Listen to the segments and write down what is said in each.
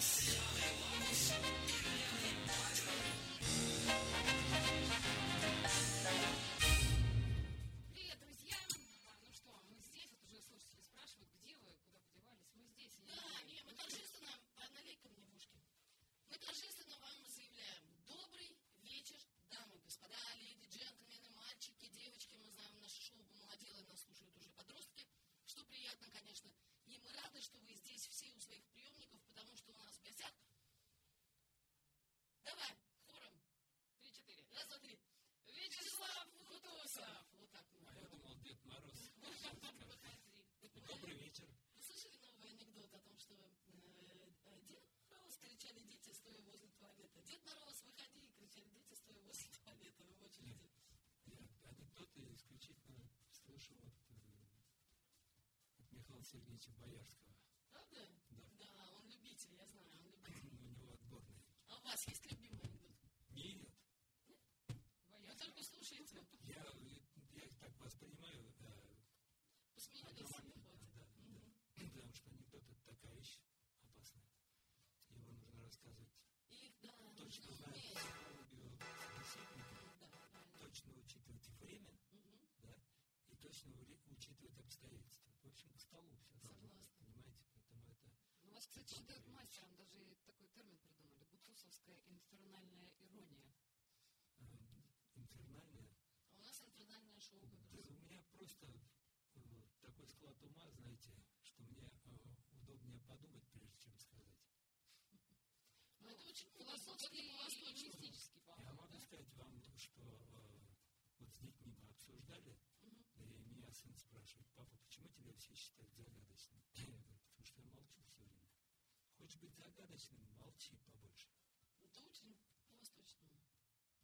Привет, Три-четыре. раз, два, три. Вячеслав Кутусов. Вот так А я думал, Дед Мороз. Добрый вечер. Вы слышали новый анекдот о том, что э, э, Дед Мороз кричали дети, стоя возле туалета. Дед Мороз, выходи, кричали дети, стоя возле туалета в очереди. Я анекдоты исключительно слышу от, э, от Михаила Сергеевича Боярского. Правда? Да. Да, он любитель, я знаю, он любитель. У него отборный. А у вас есть любимый анекдот? Нет, Вы Боярский. только слушаете. я, я их так воспринимаю, э, Хватит. да, потому что анекдот это такая вещь опасная. Его нужно рассказывать Их, да, точно психологию собеседника, Да, точно учитывать время, да, и точно учитывать обстоятельства. В общем, к столу все Согласна. понимаете, поэтому это Ну, вас, кстати, считают мастером, даже такой термин придумали. Бутусовская инфернальная ирония. инфернальное. А у нас инфернальное шоу Да у меня просто такой склад ума, знаете, что мне э, удобнее подумать, прежде чем сказать. Но это очень Философский и восточный. мистический, Я могу сказать вам, что э, вот с детьми мы обсуждали, и меня сын спрашивает, папа, почему тебя все считают загадочным? Я говорю, потому что я молчу все время. Хочешь быть загадочным, молчи побольше. Это очень по-восточному.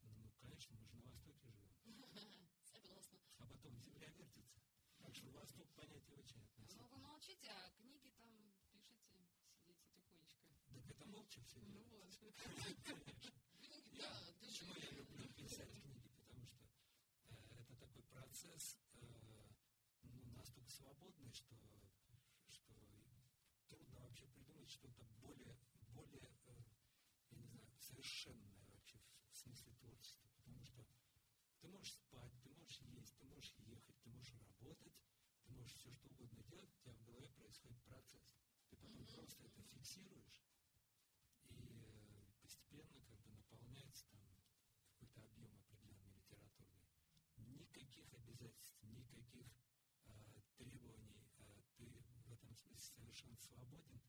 Ну, конечно, мы же на Востоке живем. Согласна. А потом земля вертится. Так что Восток понятие очень Ну, относительно. вы молчите, а книги там пишете, сидите тихонечко. Так это молча все Ну вот. Я, почему я люблю писать книги? Потому что э, это такой процесс э, ну, настолько свободный, что, что трудно вообще придумать что-то более, более э, я не знаю, совершенное вообще в смысле творчества. Потому что ты можешь спать, ты можешь есть, ты можешь ехать, ты можешь работать, ты можешь все что угодно делать, у тебя в голове происходит процесс. Ты потом просто это фиксируешь, и э, постепенно как бы наполняется там какой-то объем определенный литературный. Никаких обязательств, никаких э, требований. Э, ты в этом смысле совершенно свободен.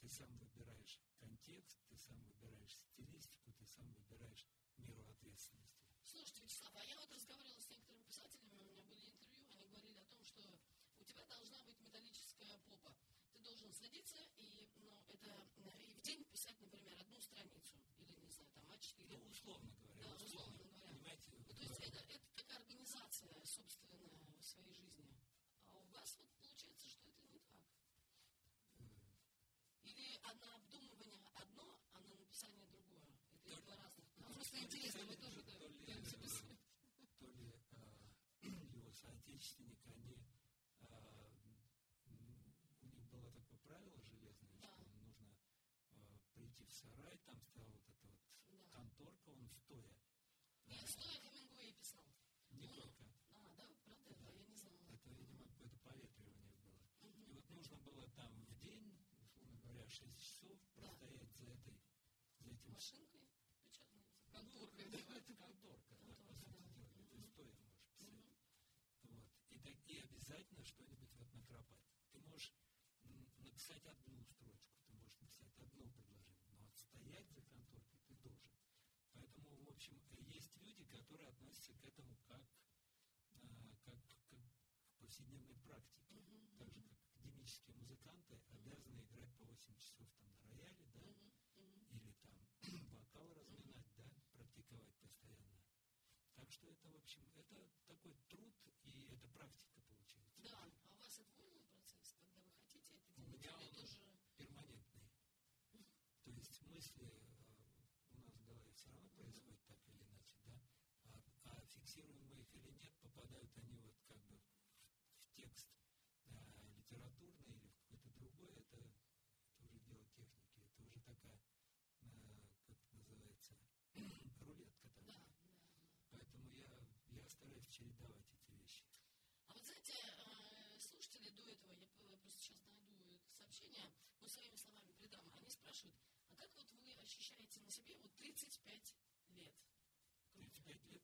Ты сам выбираешь контекст, ты сам выбираешь стилистику, ты сам выбираешь меру ответственности. Слушайте, Вячеслав, а я вот разговаривала с некоторыми писателями, у меня были интервью, они говорили о том, что у тебя должна быть металлическая попа. Ты должен садиться и, ну, это, э, и в день писать, например, одну страницу. Или, не знаю, там, А4. Ну, условно говоря, Да, условно, условно говоря. понимаете, Ну, то есть это, это такая организация собственная в своей жизни. А у вас вот получается, что это не так. Или на обдумывание одно, а на написание другое. Это два разных. Ну, просто интересно, вы тоже да, то ли, пытаетесь писать. э, то ли э, его соотечественники, они, э, м, у них было такое правило железное, Да. что нужно э, прийти в сарай, там стояла вот эта вот Да. конторка, он стоя. Нет, стоя Хемингуэй писал. Не Ну, только. А, да, правда, это я не знала. Это, видимо, какое-то поветривание было. И вот нужно было там в день, условно говоря, 6 часов простоять за этой, за этим Машинкой печатной. Конторкой, Да, да. это конторка, да, по Конторка, сути да. дела. Ты стоя можешь писать. Вот. И, так, и обязательно что-нибудь вот накропать. Ты можешь написать одну строчку, ты можешь написать одно предложение, но отстоять за конторкой ты должен. Поэтому, в общем, есть люди, которые относятся к этому как, а, как, как к повседневной практике. Так же, как академические музыканты обязаны играть по 8 часов там на рояле, да, или там вокал разминать, да, практиковать постоянно. Так что это, в общем, это такой труд, и это практика если э, у нас в голове все равно происходит так или иначе, да, а, а фиксируем мы их или нет, попадают они вот как бы в, текст а, литературный или в какой-то другой, это, это уже дело техники, это уже такая, а, как называется, рулетка такая. Да, да, да. Поэтому я, я стараюсь чередовать эти вещи. А вот, знаете, слушатели до этого, я просто сейчас найду это сообщение, но своими словами передам, они спрашивают, ощущаете на себе вот 35 лет? грубо говоря? 35 лет.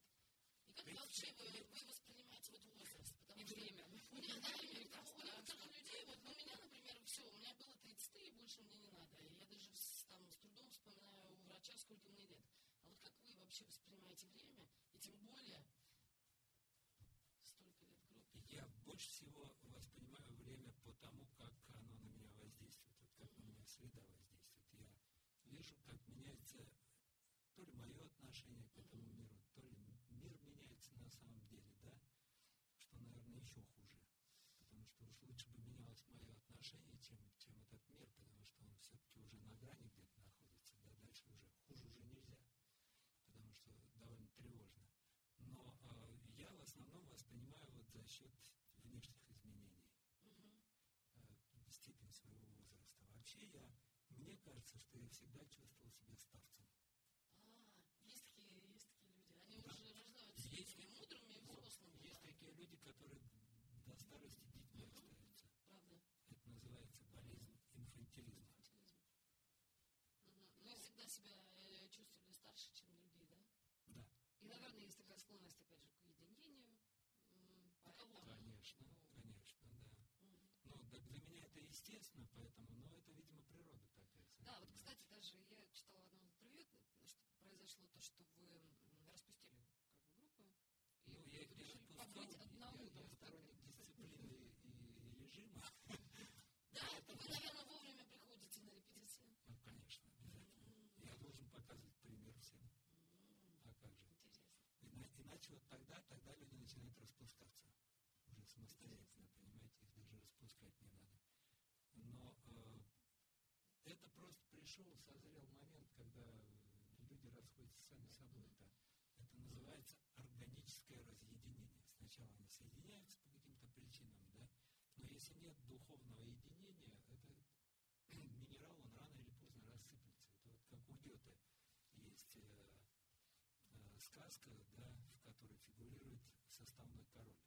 И как 35 вообще вы, вы воспринимаете вот возраст? Потому И что время. меня, да, и там у некоторых людей, вот у меня, например, все, у меня было 33, и больше мне не надо. И я даже с, там с трудом вспоминаю у врача, сколько мне лет. А вот как вы вообще воспринимаете время, и тем более столько лет в группе? Я больше всего воспринимаю время по тому, как оно на меня воздействует, вот как на меня среда воздействует. Я вижу, как меняется то ли мое отношение к этому миру, то ли мир меняется на самом деле, да, что, наверное, еще хуже. Потому что уж лучше бы менялось мое отношение, чем, чем этот мир, потому что он все-таки уже на грани где-то находится, да, дальше уже хуже уже нельзя, потому что довольно тревожно. Но э, я в основном воспринимаю вот за счет внешних изменений Мгм. э, степень своего возраста. Вообще я, мне кажется, что я всегда чувствовал себя старцем. А, есть такие, есть такие люди. Они Да. уже рождаются Есть. мудрыми и взрослыми. Есть да. такие люди, которые до старости детьми остаются. Правда. Это называется болезнь инфантилизма. Инфантилизм. Мгм. Вы всегда себя э, чувствовали старше, чем другие, да? Да, И, наверное, есть такая склонность, опять же, к уединению. Поэтому, конечно, конечно, да. Мгм. Ну, для меня это естественно, поэтому, но это, видимо, природа. Да, вот, кстати, даже я читала в одном интервью, что произошло то, что вы распустили как бы группу. И Ну, я их решили побыть я, одному. я там, так сторонник это. дисциплины и, и режима. Да, вы, наверное, вовремя приходите на репетиции. Ну, конечно, обязательно. Я должен показывать пример всем. М, А как же? Интересно. Ина- Иначе вот тогда, тогда люди начинают распускаться. Уже самостоятельно, понимаете, их даже распускать не надо. Но э, это просто пришел, созрел момент, когда э, люди расходятся сами собой. Это, это называется органическое разъединение. Сначала они соединяются по каким-то причинам, да, но если нет духовного единения, это минерал, он рано или поздно рассыплется. Это вот как у Гёте есть э, э, сказка, да, в которой фигурирует составной король.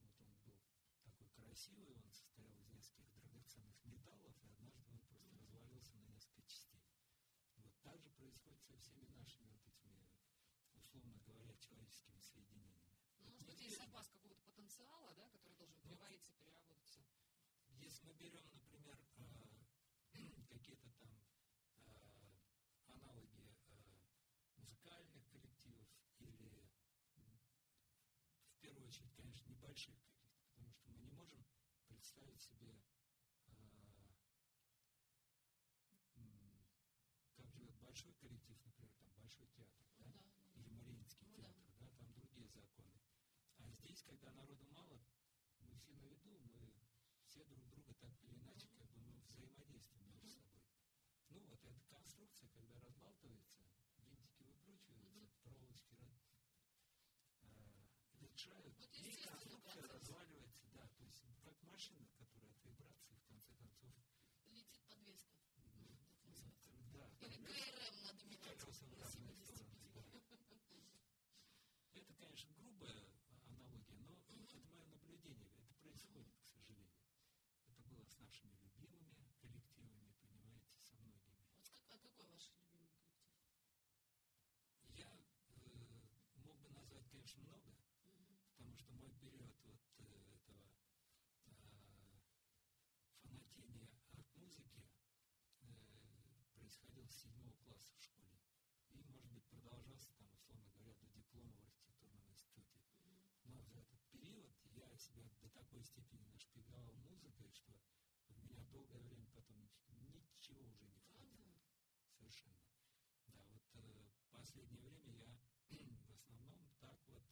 Вот он был такой красивый, он состоял из нескольких драгоценных металлов, и однажды он просто развалился на несколько частей. Вот так же происходит со всеми нашими вот этими, условно говоря, человеческими соединениями. Ну, может быть, есть запас какого-то потенциала, да, который должен Ну, перевариться, переработаться. Если мы берем, например, э, какие-то там э, аналоги э, музыкальных коллективов или в первую очередь, конечно, небольших каких-то, потому что мы не можем представить себе, э, м, как живет большой коллектив, например, там большой театр, Ну да? да. или Мариинский Ну да. театр, да, там другие законы. А здесь, когда народу мало, мы все на виду, мы все друг друга так или иначе, как бы мы взаимодействуем между собой. Ну вот эта конструкция, когда разбалтывается, винтики выкручиваются, проволочки раз- э, ветшают, Вот и конструкция процесс. разваливается, да, то есть как машина, которая от вибрации в конце концов, Летит подвеска. называется. да, Или да, ГРМ надо менять колеса в на разные 75. стороны, Это, конечно, грубая аналогия, но это мое наблюдение. Это происходит, к сожалению. Это было с нашими любимыми коллективами, понимаете, со многими. Вот как- а какой ваш любимый коллектив? Я э, мог бы назвать, конечно, много, Мгм. потому что мой период вот э, этого э, фанатения от музыки э, происходил с седьмого класса в школе. И, может быть, продолжался там, условно говоря, до диплома в архитектурном институте. Но за этот период я себя до такой степени нашпиговал музыкой, что в меня долгое время потом нич- ничего уже не входило. Совершенно. Да, вот э, последнее время я в основном так вот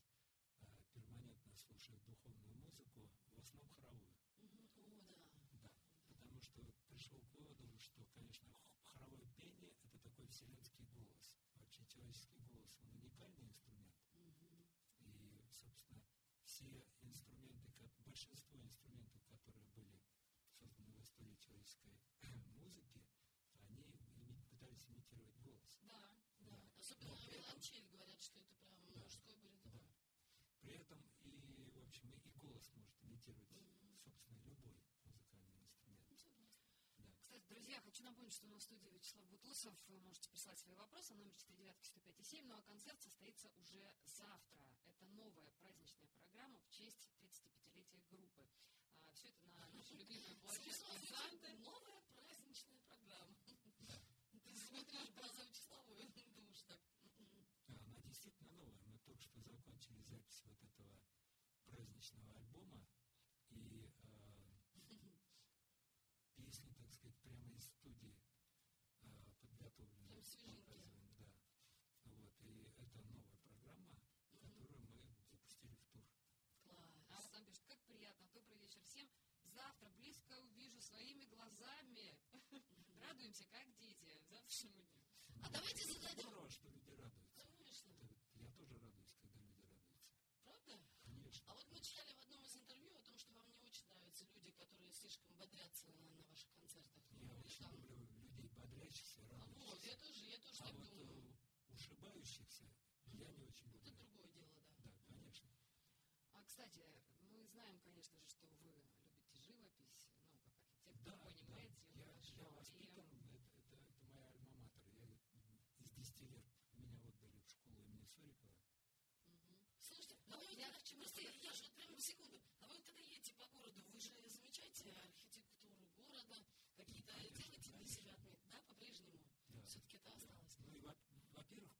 э, перманентно слушаю духовную музыку, в основном хоровую. О, да. Да, потому что пришел к выводу, что, конечно, те инструменты, как большинство инструментов, которые были созданы в истории человеческой музыки, они пытались имитировать голос. Да, да. да. Особенно да, виолончель говорят, что это прям да, мужской баритон. Да. При этом и, в общем, и голос может имитировать, mm-hmm. собственно, любой напомню, что у нас в студии Вячеслав Бутусов. Вы можете прислать свои вопросы номер 495 Ну а концерт состоится уже завтра. Это новая праздничная программа в честь 35-летия группы. А, все это на нашей любимой площадке Санты. Новая праздничная программа. Ты смотришь глаза Вячеславу и думаешь так. А, Она действительно новая. Мы только что закончили запись вот этого праздничного альбома. И э, сказать, прямо из студии э, показываем, Да. Вот. И это новая программа, которую мы запустили в тур. А Класс. вот там пишет, как приятно, добрый вечер всем. Завтра близко увижу своими глазами. Радуемся, как дети, завтрашнему дню. А давайте зададим. Здорово, что люди радуются. Конечно. Это- Я тоже радуюсь, когда люди радуются. Правда? Конечно. А вот мы читали в одном из интервью о том, что вам не очень нравятся люди, которые слишком бодрятся на, на ваших концертах. Я Ну, очень там- люблю людей бодрящихся, А радующихся. вот, я я А думаю. э, ушибающихся я не очень Это люблю. другое дело, да. Да, конечно. А, кстати, мы знаем, конечно же, что вы любите живопись, ну, как архитектор, Да, да. понимаете Я, хорошо. я И, воспитан, это, это, это моя альма-матер. Я из 10 лет меня отдали в школу имени Сурикова. Слушайте, а вы, я, просто я, я же прямо секунду. А вы вот когда едете по городу, вы же замечаете архитектуру города, какие-то Конечно, делаете для конечно. себя отметки, да, по-прежнему? Да. Все-таки это осталось. Ну и, во- во-первых,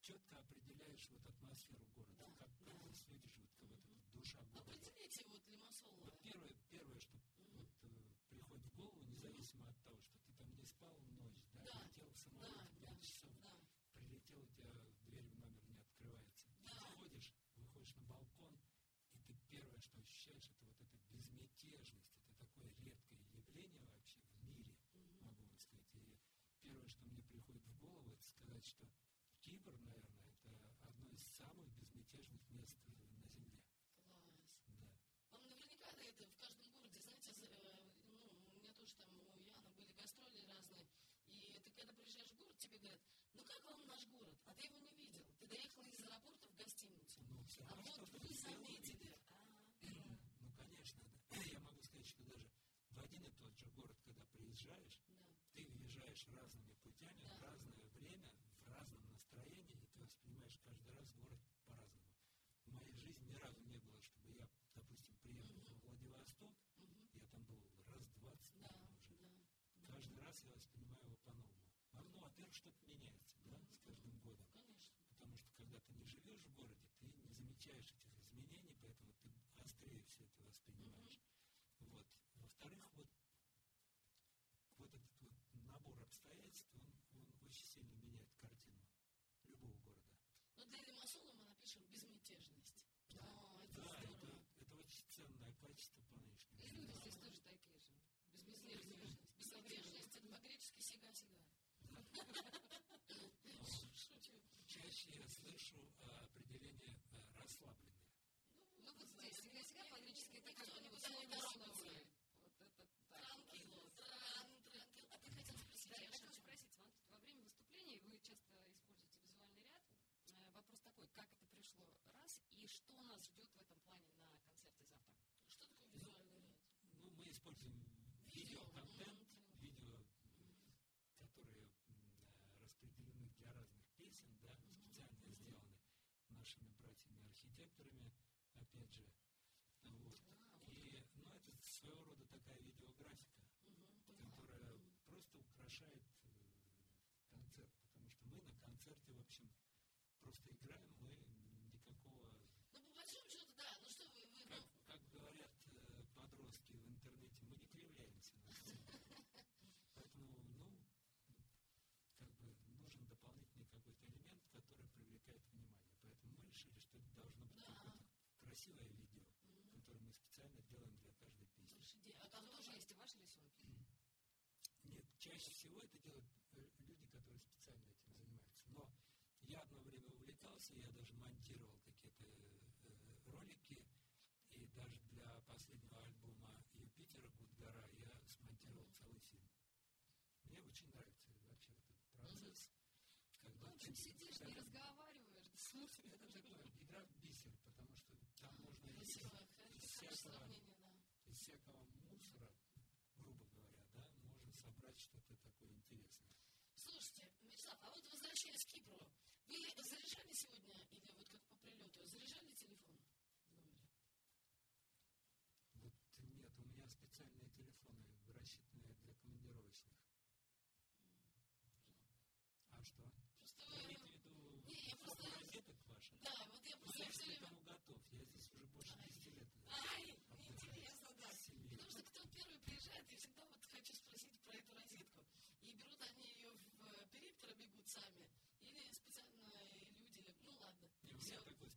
четко определяешь вот атмосферу города. Да, как, как да. здесь видишь, вот, как вот душа города. Определите вот Лимассол. Вот первое, первое, что вот, э, приходит в голову, независимо от того, что ты там не спал ночь, да, Да, летел в самолете да, 5 да, часов, да. прилетел, у тебя дверь в номер не открывается. Да. Ты заходишь, выходишь на балкон, и ты первое, что ощущаешь, это вот эта безмятежность. Это такое редкое явление вообще в мире, могу вам сказать. И первое, что мне приходит в голову, это сказать, что Кипр, наверное, это одно из самых безмятежных мест э, на Земле. Класс. Да. Вам наверняка да, это в каждом городе, знаете, э, ну, у меня тоже там, у Яна были гастроли разные, и ты когда приезжаешь в город, тебе говорят, ну как вам наш город? А ты его не видел. Ты доехал из аэропорта в гостиницу. Ну, все А равно вот что-то вы заметили. А, Ну, конечно, да. я могу сказать, что даже в один и тот же город, когда приезжаешь, да. ты въезжаешь разными путями, Да. в разное время, в разном настроении, воспринимаешь каждый раз город по-разному. В моей жизни ни разу не было, чтобы я, допустим, приехал во Владивосток, я там был раз двадцать Да, наверное, уже. да. Каждый раз я воспринимаю его по-новому. А, Ну, во-первых, что-то меняется, да, с каждым годом. Конечно. Потому что когда ты не живешь в городе, ты не замечаешь этих изменений, поэтому ты острее все это воспринимаешь. Вот. Во-вторых, вот, вот этот вот набор обстоятельств, он, он очень сильно меняет картину любого города. Но для Напишем безмятежность. О, это Да, это, это очень ценное качество по нынешнему. и люди здесь тоже такие же. Безмятежность. Безмятежность. Это по-гречески сига-сига. Шучу. Чаще я слышу а, определение а, расслабленные. Ну, вот здесь, всегда по-гречески это как бы Никто вот никуда не слово. «слой». Вот это так. Транкило, тран, транкило. А ты хотел спросить, Да, я хотела спросить, во время выступлений вы часто используете визуальный ряд. Э, Вопрос такой, как это и что нас ждет в этом плане на концерте завтра? Что такое визуальный ряд? Ну, мы используем Видео, видеоконтент, мгм. видео, которые распределены для разных песен, да, специально сделаны нашими братьями-архитекторами, опять же. Вот. И, ну, это своего рода такая видеографика, которая просто украшает э, концерт, потому что мы на концерте, в общем, просто играем, мы никакого Ну, по большому счету, да. Ну, что вы, вы как, ну, как говорят э, подростки в интернете, мы не кривляемся на сцене. Поэтому, ну, как бы нужен дополнительный какой-то элемент, который привлекает внимание. Поэтому мы решили, что это должно быть какое-то красивое видео, которое мы специально делаем для каждой песни. слушай, де- а Там тоже есть и ваши рисунки. Нет, чаще всего это делают э, люди, которые специально этим занимаются. Но я одно время увлекался, я даже монтировал какие-то э, ролики, и даже для последнего альбома Юпитера Гудгара я смонтировал целый фильм. Мне очень нравится вообще этот процесс. Когда Ну, ты- сидишь, не разговариваешь, да смотришь. Это такое, игра в бисер, потому что там можно из, красиво, из хорошее всякого из всякого мусора, грубо говоря, да, можно собрать что-то такое интересное. Слушайте, Вячеслав, а вот возвращаясь к Кипру, вы заряжали сегодня, или вот как по прилету, заряжали телефон в номере? Вот нет, у меня специальные телефоны, рассчитанные для командировочных. А что? Просто Вы вы... имеете в виду Не, я форму просто- розеток ваших? Да, вот я Ну, просто я все к время... этому готов. Я здесь уже больше 10 лет. Ай, интересно, да. Семьи. Потому что кто первый приезжает, я всегда вот хочу спросить про эту розетку. И берут они ее в э, периметр, бегут сами, или специальные люди, ну ладно. И у меня такое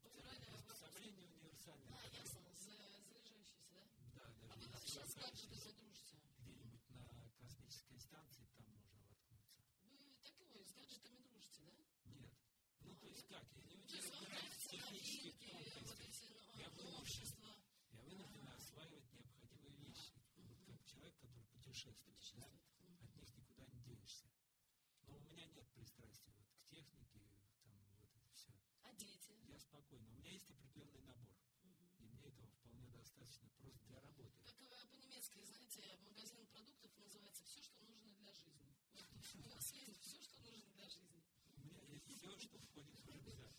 приспособление универсальное. А, ясно, за- заряжающийся, да? Да, А вы сейчас как же дружите? где-нибудь на космической станции, там можно воткнуться. Вы такой, с гаджетами дружите, да? Нет. Ну, то есть как? Я не То очень есть вам разбираюсь в нравятся технических новинки, вот тонкостях. эти Я но- вынужден. новшества, Я вынужден осваивать необходимые вещи. Вот как человек, путешествует. да. От них никуда не денешься. Но у меня нет пристрастия вот к технике, там вот это все. А дети? Я спокойно. У меня есть определенный набор. И мне этого вполне достаточно просто для работы. Как по-немецки, знаете, магазин продуктов называется «Все, что нужно для жизни». Вот, у вас есть все, что нужно для жизни. У меня есть все, что входит в рюкзак.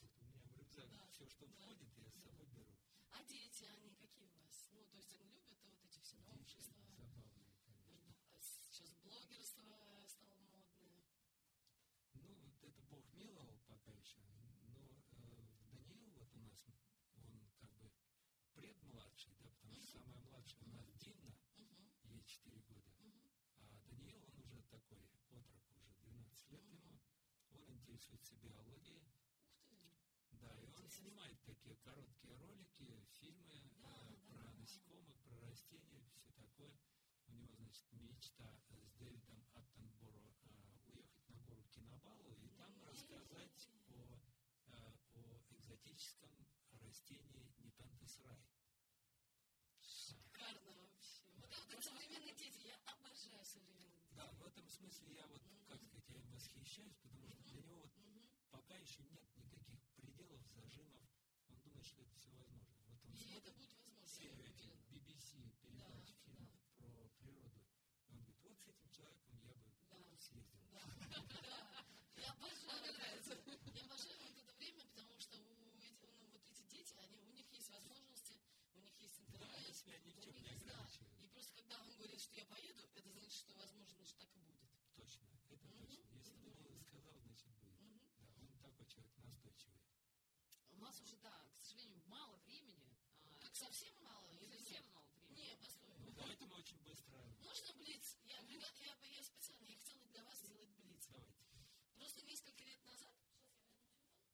У меня в рюкзак все, что входит, я с собой беру. А дети, они какие у вас? Ну, то есть они любят вот эти все Дети новшества? забавные, конечно. А Сейчас блогерство стало модное. Ну, вот это Бог миловал пока еще. Но э, Даниил вот у нас, он как бы предмладший, да, потому что самая младшая у нас Динна, Мгм, ей 4 года. А Даниил, он уже такой отрок, уже 12 лет ему. Он интересуется биологией. Ух ты. Да, и он снимает такие короткие ролики, фильмы Да, э, да, про да. насекомых, про растения. Значит, мечта э, с Дэвидом Аттенборо э, уехать на гору Кинобалу и там рассказать о, э, о экзотическом растении Непентес рай. Шикарно вообще. Вот это современные дети. Я обожаю современных детей. Да, в этом смысле я вот, как сказать, я им восхищаюсь, потому что для него вот пока еще нет никаких пределов, зажимов. Он думает, что это все возможно. Вот он И это смотрит будет возможно, уверена. BBC передач, Да, фильмов про природу. И он говорит, вот с этим человеком я бы Да. Съездил. Да, да. Я обожаю это. Я обожаю вот это время, потому что у эти- ну, вот эти дети, они, у них есть возможности, у них есть интернет. Да, они себя ни в у чем них не есть, да. ограничивают. И просто когда он говорит, что я поеду, это значит, что возможно, что так и будет. Точно, это точно. Если Даниил сказал, значит будет. Да, он такой человек настойчивый. У нас уже, да, к сожалению, мало времени. а, Так совсем мало? Или Совсем нет? мало времени. Не, постой. Ну, давайте мы очень быстро. Можно блиц? Я, я, я, я специально, я хотела для вас сделать блиц. Давайте. Просто несколько лет назад, сейчас я возьму телефон,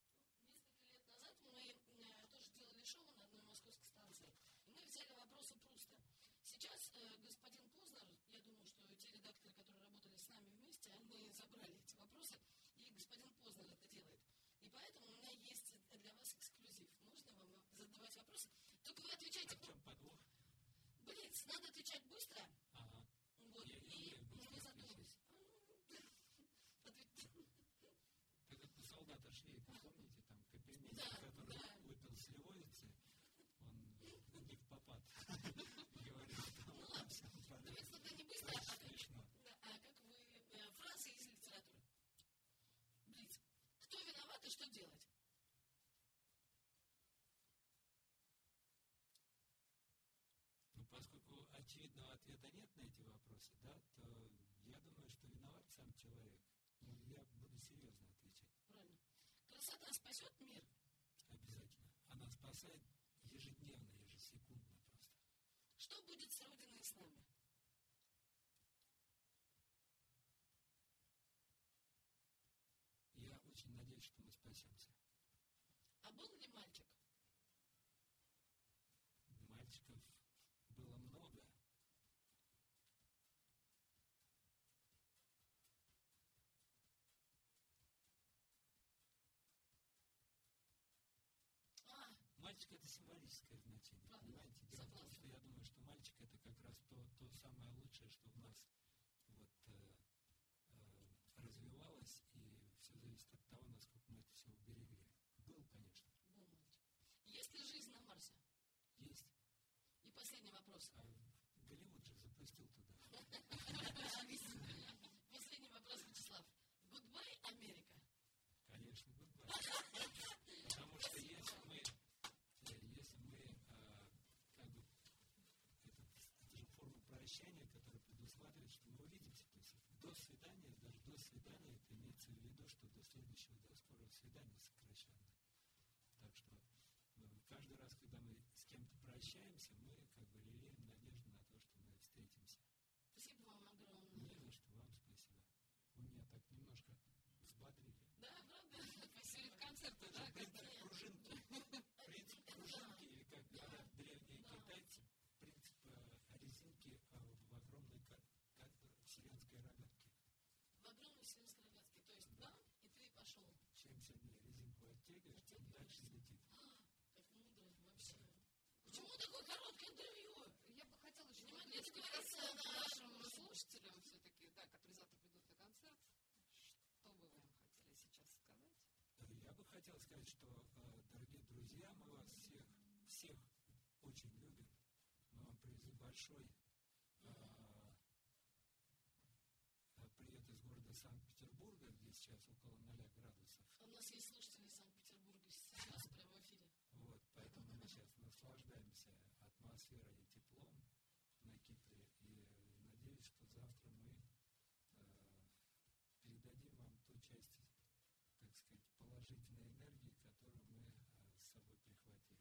несколько лет назад мы э, тоже делали шоу на одной московской станции, и мы взяли вопросы Пруста. Сейчас э, господин Познер, я думаю, что те редакторы, которые работали с нами вместе, они забрали эти вопросы, и господин Познер это делает. И поэтому у меня есть для вас эксклюзив. Можно вам задавать вопросы? Только вы А отвечайте, в чем подвох? Отвечать быстро, Ага. вот, Я не и умею быстро не отвечать. задумываясь. Ответ- Как это солдата Швейка, помните, там капельмейстер, Да, который да. выпил сливовицы, он не в попад говорил, там Ну ладно. всё в порядке. Давайте тогда не быстро, Очень а как, смешно. да, а как вы... э, фразы из литературы. Блиц. Кто виноват и что делать? Ну, поскольку очевидного ответа нет на эти вопросы, да, то я думаю, что виноват сам человек. Ну, я буду серьезно отвечать. Правильно. Красота спасет мир. Обязательно. Она спасает ежедневно, ежесекундно просто. Что будет с Родиной и с нами? Я очень надеюсь, что мы спасемся. А был ли мальчик? Мальчиков было много. А, Мальчик это символическое значение, Правда. понимаете? Дело в том, что я думаю, что мальчик это как раз то, то самое лучшее, что в нас вот, э, э, развивалось, и все зависит от того, насколько мы это все уберегли. Был, конечно, был мальчик. Есть ли жизнь на Марсе? есть. И последний вопрос. А Голливуд же запустил туда. что вы увидите. То есть до свидания, даже до свидания, это имеется в виду, что до следующего, до скорого свидания сокращенно. Так что э, каждый раз, когда мы с кем-то прощаемся, мы как бы лелеем надежду на то, что мы встретимся. Спасибо вам огромное. Не за что, вам спасибо. Вы меня так немножко взбодрили. Да, правда? Посеред концерта, да? нашем слушателям все-таки, да, которые завтра придут на концерт. Что бы вы им хотели сейчас сказать? Я бы хотел сказать, что, э, дорогие друзья, мы вас всех, всех очень любим. Мы вам привезли большой э, э, привет из города Санкт-Петербурга, где сейчас около 0 градусов. У нас есть слушатели из Санкт-Петербурга сейчас прямо в эфире. Вот, поэтому мы сейчас наслаждаемся атмосферой и теплом на Кипре. И э, надеюсь, что завтра мы э, передадим вам ту часть, так сказать, положительной энергии, которую мы э, с собой прихватили.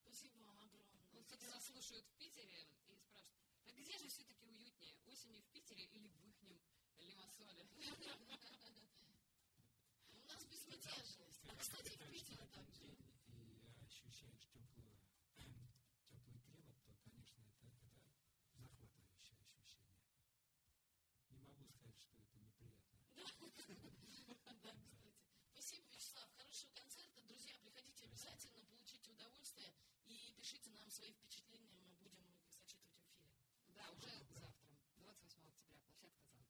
Спасибо вам огромное. Вот кто нас слушают в Питере и спрашивают, а где же все-таки уютнее, осенью в Питере или в ихнем Лимассоле? У нас безмятежность. А, кстати, в Питере один так же. день и ощущаешь теплую, теплый климат, то, конечно, это, это захватывающее ощущение. Не могу сказать, что это неприятно. Спасибо, Вячеслав. Хорошего концерта. Друзья, приходите обязательно, получите удовольствие и пишите нам свои впечатления. Мы будем их зачитывать в эфире. Да, уже завтра, 28 октября, площадка завтра.